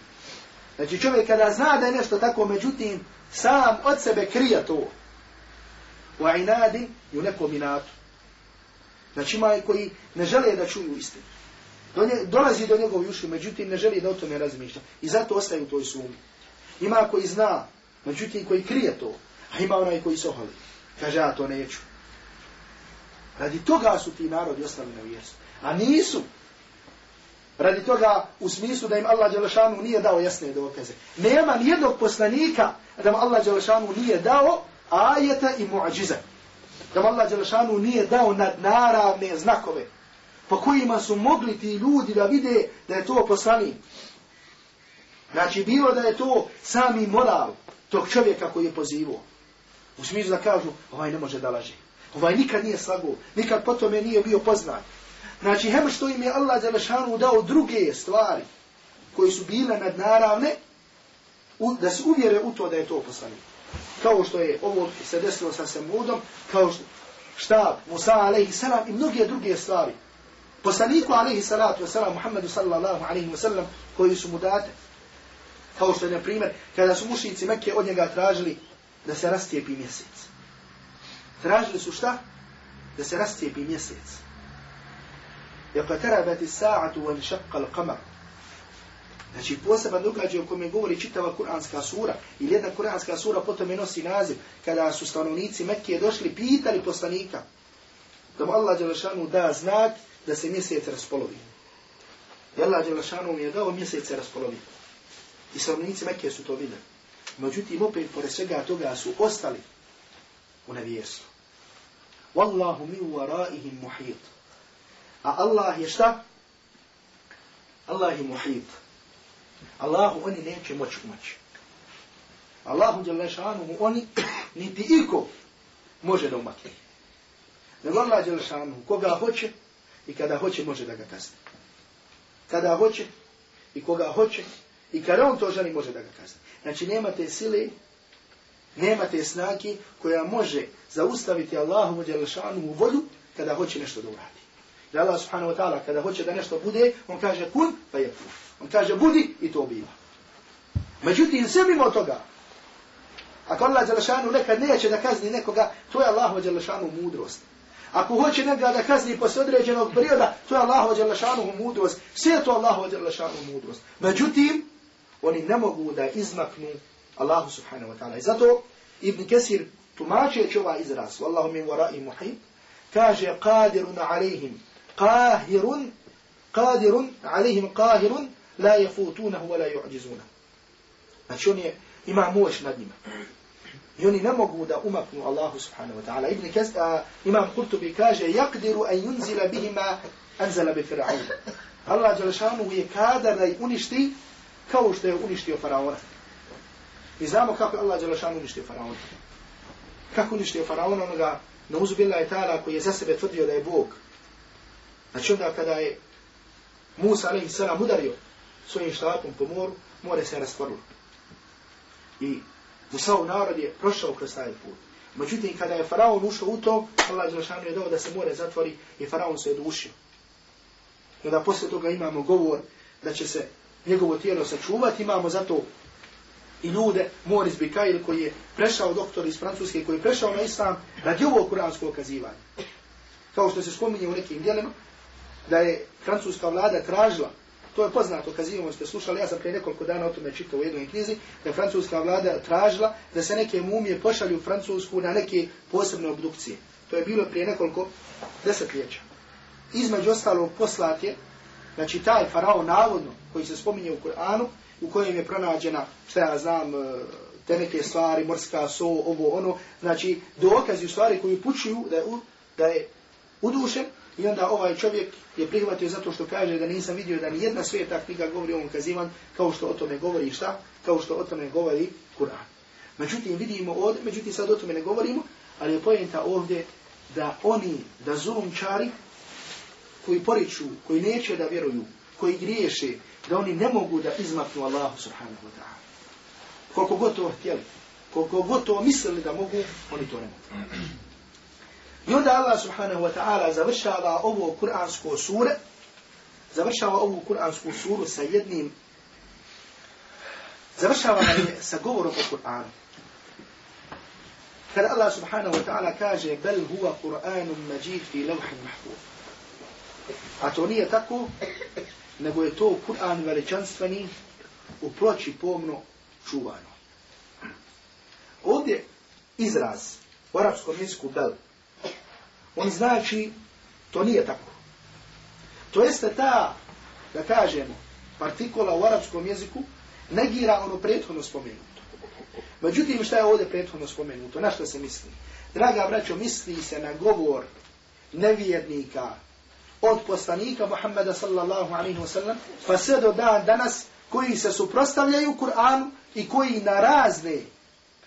Speaker 3: Znači čovjek kada zna da je nešto tako, međutim, sam od sebe krije to. U inadi i u nekom inatu. Znači ima koji ne žele da čuju istinu. Do nje, dolazi do njegovu uši, međutim ne želi da o tome razmišlja. I zato ostaje u toj sumi. Ima koji zna, međutim koji krije to. A ima onaj koji sohali. Kaže, ja to neću. Radi toga su ti narodi ostali na vjersu. A nisu. Radi toga u smislu da im Allah Đelešanu nije dao jasne dokaze. Nema nijednog poslanika da mu Allah Đelešanu nije dao ajeta i muadžiza. Da mu Allah Đelešanu nije dao nadnaravne znakove po kojima su mogli ti ljudi da vide da je to poslanik. Znači bilo da je to sami moral tog čovjeka koji je pozivao. U smislu da kažu, ovaj ne može da laže. Ovaj nikad nije slago, nikad po tome nije bio poznat. Znači, hem što im je Allah Đelešanu dao druge stvari koji su bile nadnaravne, u, da se uvjere u to da je to poslanik. Kao što je ovo se desilo sa Semudom, kao što štab Musa alaihi salam i mnoge druge stvari. Poslaniku alaihi salatu wasalam, Muhammedu sallallahu alaihi wasallam, koji su mu date, kao što je, na primjer, kada su mušnici Mekke od njega tražili da se rastijepi mjesec tražili su šta? Da se rastijepi mjesec. Jer kad pa tera vati sa'atu van šakkal kamar. Znači poseban događaj o kome govori čitava kuranska sura ili jedna kuranska sura potom je nosi naziv kada su stanovnici Mekke došli pitali poslanika da mu Allah Đelešanu da znak da se mjesec raspolovi. I Allah Đelešanu mi je dao mjesec se raspolovi. I stanovnici Mekke su to vidjeli. Međutim, opet, pored svega toga, su ostali u nevjerstvu. Wallahu mi waraihim muhit. A Allah je šta? Allah je muhit. Allahu oni neće moći umaći. Allahu Đelešanu oni niti iko može da umakne. Nego Allah Đelešanu koga hoće i kada hoće može da ga kazni. Kada hoće i koga hoće i kada on to želi može da ga kazni. Znači nema te sile, nema te snage koja može zaustaviti Allahu Đelešanu u volju kada hoće nešto da uradi. Da Allah subhanahu wa ta'ala kada hoće da nešto bude, on kaže kun, pa je kun. On kaže budi i to biva. Međutim, sve mimo toga, ako Allah Đelešanu nekad neće da kazni nekoga, to je Allahu Đelešanu mudrost. Ako hoće nekoga da kazni posle određenog perioda, to je Allah Đelešanu mudrost. Sve je to Allah Đelešanu mudrost. Međutim, oni ne mogu da izmaknu Allahu subhanahu wa ta'ala. I zato Ibn Kesir tumačeći ovaj izraz, Wallahu min wara'i muhib, kaže qadirun alaihim قاهر قادر عليهم قاهر لا يفوتونه ولا يعجزونه znači on je ima moć nad njima i oni ne mogu da umaknu Allahu subhanahu wa ta'ala ibn Kes, a, imam Kurtubi kaže yakdiru an yunzila bihima anzala bi fir'aun Allah Đelešanu je kadar da ih uništi kao što je uništio faraona Mi znamo kako Allah Đelešanu uništio faraona kako uništio faraona onoga na uzubila je ta'ala koji je za sebe tvrdio da je Bog Znači onda kada je Musa a.s. udario svojim štapom po moru, more se rasporilo. I Musaov narod je prošao kroz taj put. Međutim, kada je faraon ušao u to, Allah Đelešanu je dao da se more zatvori i faraon se je dušio. I onda poslije toga imamo govor da će se njegovo tijelo sačuvati, imamo zato i ljude, Moris Bikail koji je prešao doktor iz Francuske, koji je prešao na islam radi ovog kuranskog okazivanja. Kao što se spominje u nekim dijelima, da je francuska vlada tražila to je poznato, kazivamo ste slušali, ja sam prije nekoliko dana o tome čitao u jednoj knjizi, da je francuska vlada tražila da se neke mumije pošalju u Francusku na neke posebne obdukcije. To je bilo prije nekoliko desetljeća. Između ostalog poslat je, znači taj faraon navodno, koji se spominje u Kur'anu, u kojem je pronađena, šta ja znam, e, te neke stvari, morska so, ovo, ono, znači dokazi u stvari koji pučuju da je, u, da je udušen i onda ovaj čovjek je prihvatio zato što kaže da nisam vidio da ni jedna sveta knjiga govori ovom kazivan kao što o tome govori šta? Kao što o tome govori Kur'an. Međutim, vidimo ovdje, međutim sad o tome ne govorimo, ali je pojenta ovdje da oni, da zulumčari koji poriču, koji neće da vjeruju, koji griješe, da oni ne mogu da izmaknu Allahu subhanahu wa ta'ala. Koliko god to htjeli, koliko god to mislili da mogu, oni to ne mogu. I onda Allah subhanahu wa ta'ala završava ovo kuransko sure, završava ovu kuransku suru sa jednim, završava je sa govorom o Kur'anu. Kada Allah subhanahu wa ta'ala kaže, bel huwa Kur'anum majid fi levhin mahfuz. A to nije tako, nego je to Kur'an veličanstveni u ploči pomno čuvano. Ovdje izraz u arapskom jeziku bel, on znači to nije tako. To jeste ta, da kažemo, partikula u arapskom jeziku negira ono prethodno spomenuto. Međutim, šta je ovdje prethodno spomenuto? Na što se misli? Draga braćo, misli se na govor nevjernika od poslanika Muhammeda sallallahu alaihi wa sallam, pa sve do dan danas koji se suprostavljaju Kur'anu i koji na razne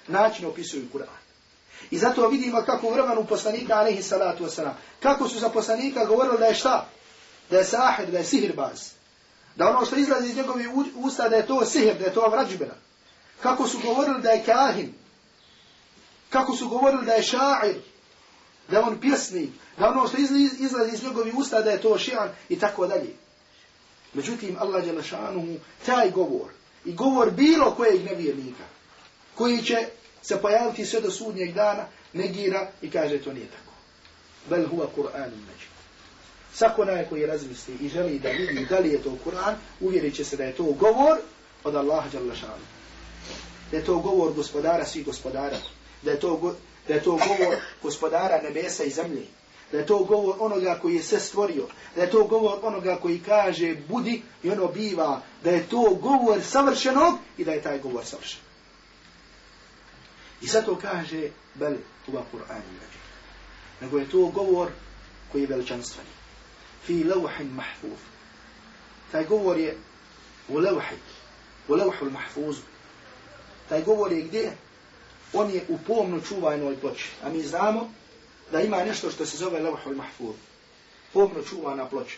Speaker 3: načine opisuju Kur'an. I zato vidimo kako u vremenu poslanika alaihi salatu wa sallam, kako su za poslanika govorili da je šta? Da je sahir, da je sihirbaz. Da ono što izlazi iz njegovih usta da je to sihir, da je to vrađbena. Kako su govorili da je kahin. Kako su govorili da je šair. Da on pjesnik. Da ono što izlazi iz njegovih usta da je to šijan i tako dalje. Međutim, Allah je lašanuhu taj govor i govor bilo kojeg nevjernika koji će se pojaviti sve do sudnjeg dana, negira i kaže to nije tako. Bel huwa Kur'an među. Svako onaj koji razmisli i želi da vidi da li je to Kur'an, uvjerit će se da je to govor od Allaha Jalla. Da je to govor gospodara svih gospodara. Da je to, go, da je to govor gospodara nebesa i zemlje. Da je to govor onoga koji je sve stvorio. Da je to govor onoga koji kaže budi i ono biva. Da je to govor savršenog i da je taj govor savršen. I zato kaže bel tuba Kur'an Nego je to govor koji je veličanstveni fi lawhin mahfuz. Taj govor je u lawhi, u lawhu mahfuz. Taj govor je gdje? On je u pomno čuvanoj ploči. A mi znamo da ima nešto što se zove levhul mahfuz. Pomno čuvana ploča.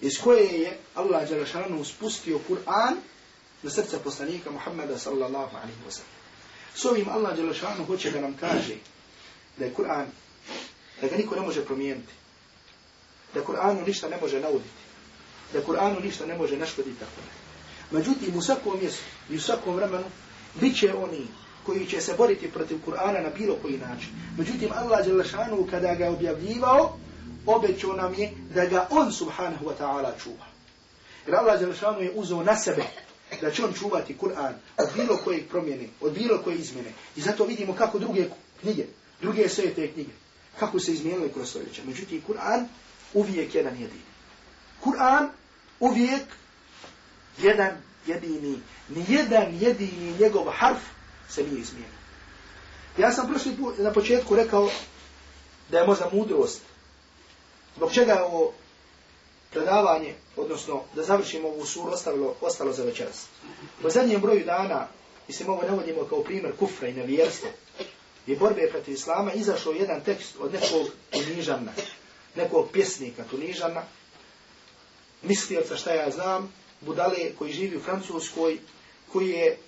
Speaker 3: Iz koje je Allah Đelešanu spustio Kur'an na srce poslanika Muhammeda sallallahu alaihi wa sallam. S ovim Allah Đelešanu hoće da nam kaže da je Kur'an, da ga niko ne može promijeniti da Kur'anu ništa ne može nauditi, da Kur'anu ništa ne može naškoditi tako. Međutim, u svakom mjestu i u svakom vremenu bit će oni koji će se boriti protiv Kur'ana na bilo koji način. Međutim, Allah Đelešanu kada ga objavljivao, obećao nam je da ga on subhanahu wa ta'ala čuva. Jer Allah Đelešanu je uzeo na sebe da će on čuvati Kur'an od bilo kojeg promjene, od bilo koje izmjene. I zato vidimo kako druge knjige, druge sve te knjige, kako se izmijenili kroz stoljeća. Međutim, Kur'an uvijek jedan jedini. Kur'an uvijek jedan jedini. Nijedan jedini njegov harf se nije izmijenio. Ja sam prošli put na početku rekao da je možda mudrost. Zbog čega je ovo predavanje, odnosno da završimo ovu suru, ostavilo, ostalo za večeras. Po zadnjem broju dana, mislim ovo navodimo kao primjer kufra i nevjerstva, i borbe protiv islama, izašao jedan tekst od nekog Tunižana, nekog pjesnika Tunižana, mislioca šta ja znam, budale koji živi u Francuskoj, koji je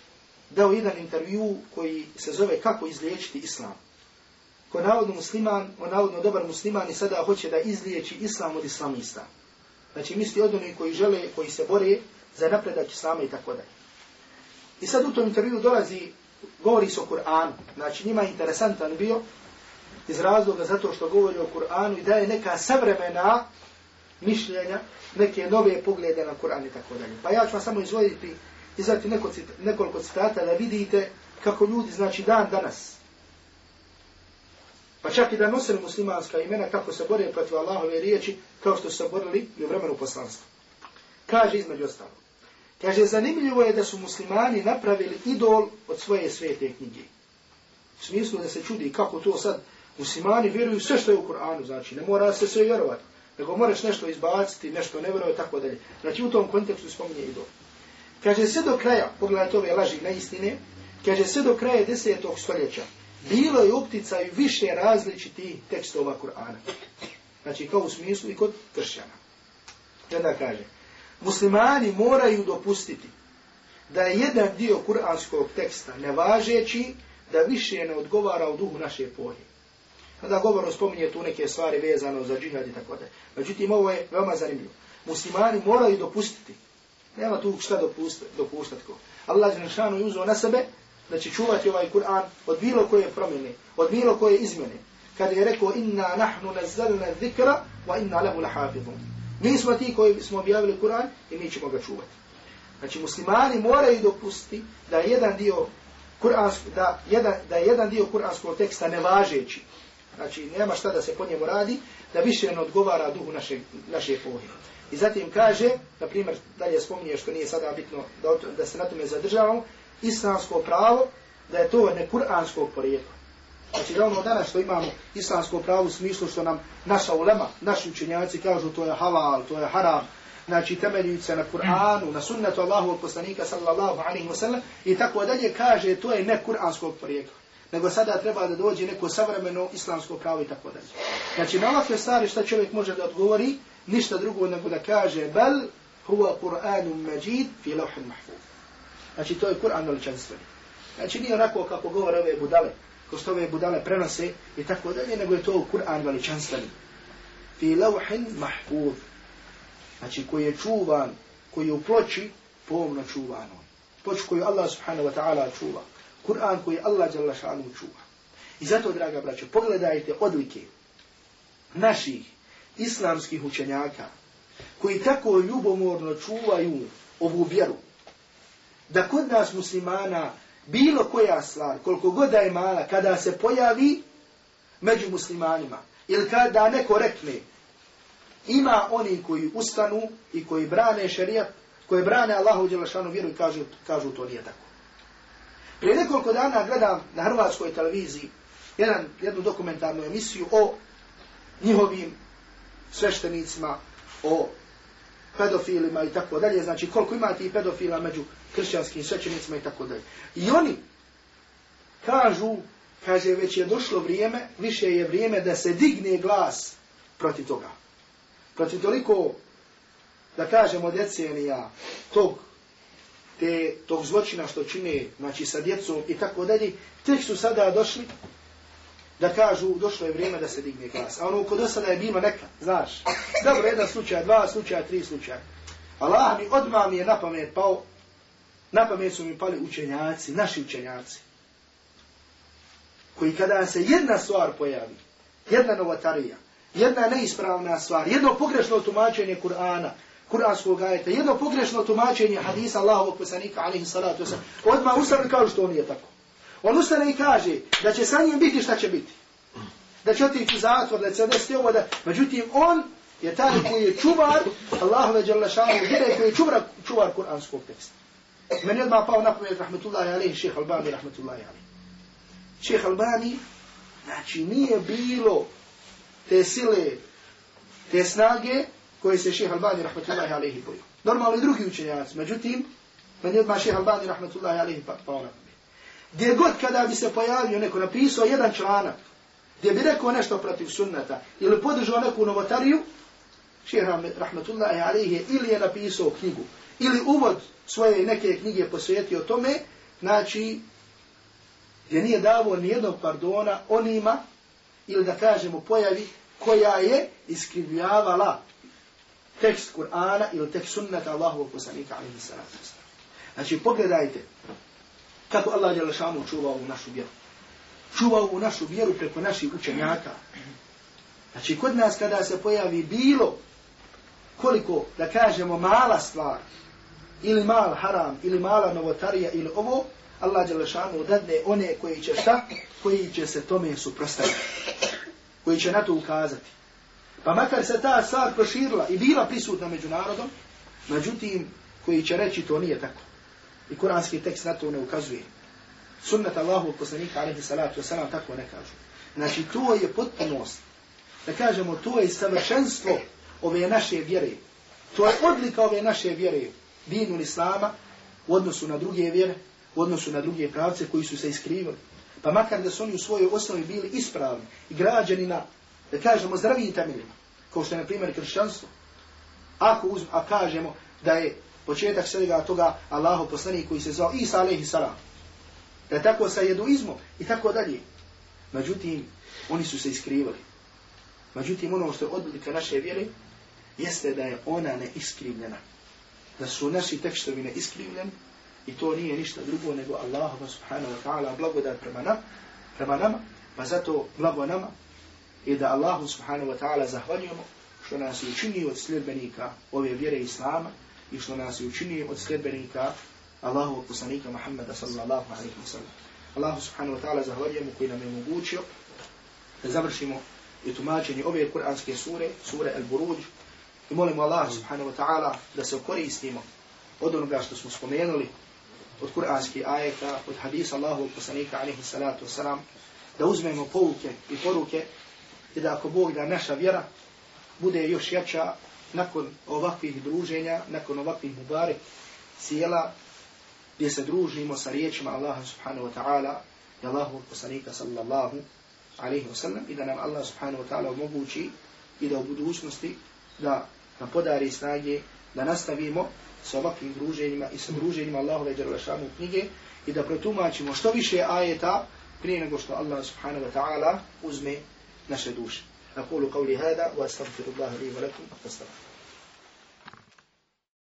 Speaker 3: dao jedan intervju koji se zove Kako izliječiti islam. Ko navodno musliman, on navodno dobar musliman i sada hoće da izliječi islam od islamista. Znači misli od onih koji žele, koji se bore za napredak islama i tako dalje. I sad u tom intervju dolazi, govori se o Kur'anu. Znači njima interesantan bio iz razloga zato što govori o Kur'anu i daje neka savremena mišljenja, neke nove poglede na Kur'an i tako dalje. Pa ja ću vam samo izvoditi, izvati neko cita, nekoliko citata da vidite kako ljudi, znači dan danas, pa čak i da nosili muslimanska imena, kako se bore protiv Allahove riječi, kao što su se borili i u vremenu poslanstva. Kaže između ostalo. Kaže, zanimljivo je da su muslimani napravili idol od svoje svete knjige. U smislu da se čudi kako to sad muslimani vjeruju sve što je u Kur'anu, znači ne mora se sve vjerovati, nego moraš nešto izbaciti, nešto ne vjeruje, tako dalje. Znači u tom kontekstu spominje idol. Kaže, sve do kraja, pogledajte ove laži na istine, kaže, sve do kraja desetog stoljeća, bilo je opticaj više različitih tekstova Kur'ana. Znači kao u smislu i kod kršćana. I kaže, muslimani moraju dopustiti da je jedan dio kuranskog teksta nevažeći, da više ne odgovara u duhu naše epohe. Kada govorno spominje tu neke stvari vezano za džihad i tako da. Međutim, ovo je veoma zanimljivo. Muslimani moraju dopustiti. Nema tu šta dopuštati. dopuštati ko. Allah je uzeo na sebe da će čuvati ovaj Kur'an od bilo koje promjene, od bilo koje izmjene. Kada je rekao, inna nahnu nazzalna zikra, wa inna lehu lahafidun. Mi smo ti koji smo objavili Kur'an i mi ćemo ga čuvati. Znači, muslimani moraju dopustiti da jedan dio Kur'anskog, da jedan, da jedan dio Kur'anskog teksta nevažeći, znači nema šta da se po njemu radi, da više ne odgovara duhu naše, naše epohe. I zatim kaže, na primjer, dalje spominje što nije sada bitno da, da se na tome zadržavamo, islamsko pravo, da je to ne kuranskog porijekla. Znači da ono danas što imamo islamsko pravo u smislu što nam naša ulema, naši učenjaci kažu to je halal, to je haram, znači temeljuju se na Kur'anu, na sunnetu Allahovog poslanika sallallahu alaihi wa sallam i tako dalje kaže to je ne kuranskog porijekla. Nego sada treba da dođe neko savremeno islamsko pravo i tako dalje. Znači na ovakve stvari šta čovjek može da odgovori, ništa drugo nego da kaže bel huwa Kur'anum majid fi lauhin mahfuz. Znači to je Kur'an veličanstveni. Znači nije onako kako govore ove budale, ko što ove budale prenose i tako dalje, nego je to Kur'an veličanstveni. Fi lauhin mahfuz. Znači koji je čuvan, koji je u ploči, pomno čuvano. Ploč koju Allah subhanahu wa ta'ala čuva. Kur'an koji Allah dželle šanu čuva. I zato, draga braćo, pogledajte odlike naših islamskih učenjaka koji tako ljubomorno čuvaju ovu vjeru, da kod nas muslimana bilo koja stvar, koliko god da je mala, kada se pojavi među muslimanima, ili kada neko rekne, ima oni koji ustanu i koji brane šerijat, koji brane Allahu Đelešanu vjeru i kažu, kažu to nije tako. Prije nekoliko dana gledam na hrvatskoj televiziji jedan, jednu dokumentarnu emisiju o njihovim sveštenicima, o pedofilima i tako dalje, znači koliko ima ti pedofila među kršćanskim svećenicima i tako dalje. I oni kažu, kaže, već je došlo vrijeme, više je vrijeme da se digne glas protiv toga. Protiv toliko, da kažemo, decenija tog, te, tog zločina što čine, znači sa djecom i tako dalje, tek su sada došli da kažu došlo je vrijeme da se digne glas. A ono kod sada je bilo neka, znaš. Dobro, jedan slučaj, dva slučaja, tri slučaja. Allah mi odmah mi je na pamet pao, na pamet su mi pali učenjaci, naši učenjaci. Koji kada se jedna stvar pojavi, jedna novotarija, jedna neispravna stvar, jedno pogrešno tumačenje Kur'ana, Kur'anskog ajeta, jedno pogrešno tumačenje hadisa Allahovog poslanika, alaihi salatu wasalam, odmah ustane kao što on je tako. On ustane i kaže da će sa njim biti šta će biti. Da će otići u zatvor, da će desiti ovo, da... Međutim, on je taj koji je čuvar, Allahove ve jalla šanu, koji je čuvar, čuvar kuranskog teksta. Meni je odmah pao napomet, rahmetullahi alaihi, šeha Albani, rahmetullahi alaihi. Šeha Albani, znači nije bilo te sile, te snage koje se šeha Albani, rahmetullahi alaihi, bojio. Normalno i drugi učenjaci, međutim, meni odmah šeha Albani, rahmetullahi alaihi, pa pao napomet. Gdje god kada bi se pojavio neko napisao jedan članak, gdje bi rekao nešto protiv sunnata, ili podržao neku novotariju, šehr rahmatullahi alaihi ili je napisao knjigu, ili uvod svoje neke knjige posvetio tome, znači, gdje nije davo nijednog pardona onima, ili da kažemo pojavi, koja je iskrivljavala tekst Kur'ana ili tekst sunnata Allahovog poslanika alaihi sallatu Znači, pogledajte, kako Allah je lešanu čuvao u našu vjeru. Čuvao u našu vjeru preko naših učenjaka. Znači, kod nas kada se pojavi bilo koliko, da kažemo, mala stvar, ili mal haram, ili mala novotarija, ili ovo, Allah Đelešanu dadne one koji će šta? Koji će se tome suprostaviti. Koji će na to ukazati. Pa makar se ta stvar proširila i bila prisutna među narodom, međutim, koji će reći to nije tako. I kuranski tekst na to ne ukazuje. Sunnet Allahu poslanika alaihi salatu wasalam tako ne kažu. Znači, to je potpunost. Da kažemo, to je savršenstvo ove naše vjere. To je odlika ove naše vjere. Dinu Islama u odnosu na druge vjere, u odnosu na druge pravce koji su se iskrivali. Pa makar da su oni u svojoj osnovi bili ispravni i građani na, da kažemo, zdravijim temeljima, kao što je, na primjer, kršćanstvo. Ako uzm, a kažemo da je početak svega toga Allahu poslanik koji se zvao Isa alaihi salam, da je tako sa jeduizmom i tako dalje. Međutim, oni su se iskrivali. Međutim, ono što je odlika naše vjere, jeste da je ona neiskrivljena. Da su naši tekstovi neiskrivljeni, I to nije ništa drugo nego Allah subhanahu wa ta'ala blagodat prema nam, prema nama, pa zato blago nama i da Allahu subhanahu wa ta'ala zahvaljujemo što nas je učinio od sljedbenika ove vjere Islama i što nas je učinio od sljedbenika Allahu poslanika Muhammeda sallallahu alaihi wa sallam. Allahu subhanahu wa ta'ala zahvaljujemo koji nam je omogućio da završimo i tumačenje ove kuranske sure, sure Al-Buruđ, i molimo Allah subhanahu wa ta'ala da se koristimo od onoga što smo spomenuli, od kuranskih ajeta, od hadisa Allahu poslanika alaihi salatu wasalam, da uzmemo pouke i poruke i da ako Bog da naša vjera bude još jača nakon ovakvih druženja, nakon ovakvih mubare sjela gdje se družimo sa riječima Allaha subhanahu wa ta'ala i Allahu poslanika sallallahu alaihi wa sallam i da nam Allah subhanahu wa ta'ala omogući i da u budućnosti da nam podari snage da nastavimo sa ovakvim druženjima i sa druženjima Allahove Đerlašanu knjige i da protumačimo što više ajeta prije nego što Allah subhanahu wa ta'ala uzme duše. أقول قولي هذا وأستغفر الله لي ولكم أستغفر